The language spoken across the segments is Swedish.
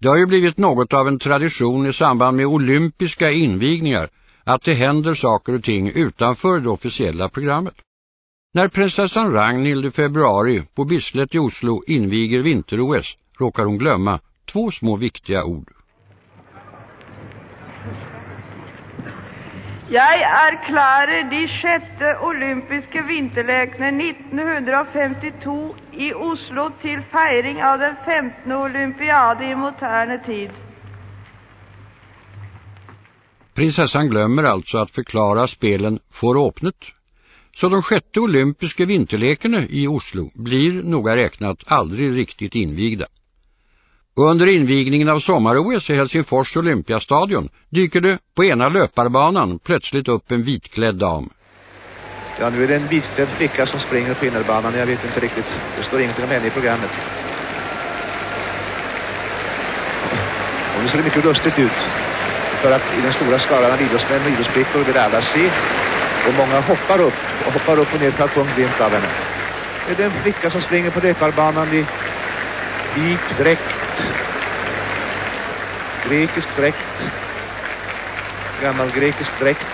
Det har ju blivit något av en tradition i samband med olympiska invigningar att det händer saker och ting utanför det officiella programmet. När prinsessan Ragnhild i februari på Bislett i Oslo inviger vinter-OS råkar hon glömma två små viktiga ord. Jag erklærer de sjätte olympiske vinterlekene 1952 i Oslo till feiring av den 15. olympiade i moderne tid. Prinsessan glömmer alltså att förklara spelen får åpnet. Så de sjätte olympiska vinterlekarna i Oslo blir noga räknat aldrig riktigt invigda. Och under invigningen av sommar-OS i Helsingfors Olympiastadion dyker det på ena löparbanan plötsligt upp en vitklädd dam. Ja, nu är det en vitklädd flicka som springer på innerbanan. Jag vet inte riktigt. Det står ingenting om henne i programmet. Och nu ser det mycket lustigt ut. För att i den stora skaran av idrottsmän och idrottsflickor vill alla se. Och många hoppar upp och hoppar upp och ner för att få en glimt av henne. Det är en flicka som springer på löparbanan i vit dräkt. Grekisk dräkt. Gammal grekisk dräkt.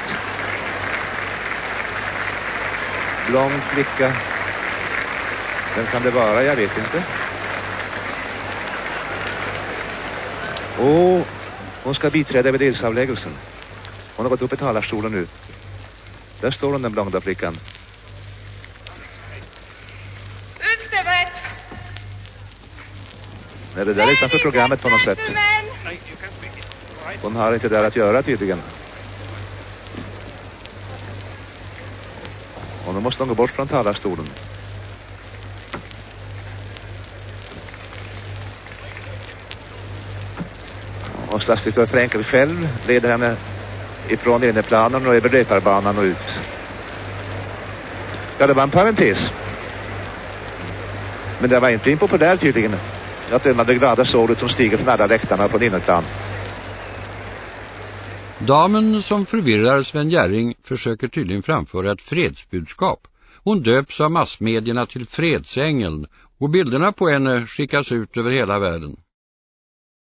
Blond flicka. Vem kan det vara? Jag vet inte. Åh, hon ska biträda vid edsavläggelsen. Hon har gått upp i talarstolen nu. Där står hon, den blonda flickan. Nej, det där är utanför programmet på något sätt. Hon har inte där att göra tydligen. Och nu måste hon gå bort från talarstolen. Och statsdirektör Fränkel själv leder henne ifrån inneplanen och över löparbanan och ut. Ja, det var en parentes. Men det var inte impopulär tydligen. Jag döma det glada sålet som stiger från alla läktarna på innerplan. Damen som förvirrar Sven Gärring försöker tydligen framföra ett fredsbudskap. Hon döps av massmedierna till fredsängeln och bilderna på henne skickas ut över hela världen.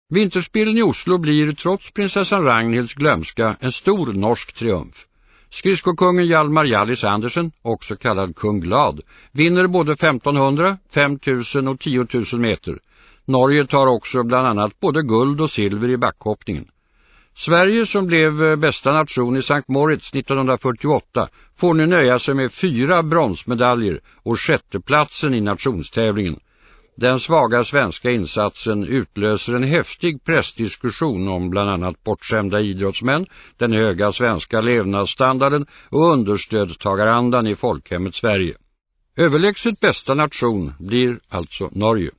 Vinterspelen i Oslo blir trots prinsessan Ragnhilds glömska en stor norsk triumf. Skridskokungen Hjalmar Jallis Andersen, också kallad Kung Glad, vinner både 1500, 5000 och 10 000 meter. Norge tar också bland annat både guld och silver i backhoppningen. Sverige som blev eh, bästa nation i St. Moritz 1948 får nu nöja sig med fyra bronsmedaljer och sjätteplatsen i nationstävlingen. Den svaga svenska insatsen utlöser en häftig pressdiskussion om bland annat bortskämda idrottsmän, den höga svenska levnadsstandarden och understödstagarandan i folkhemmet Sverige. Överlägset bästa nation blir alltså Norge.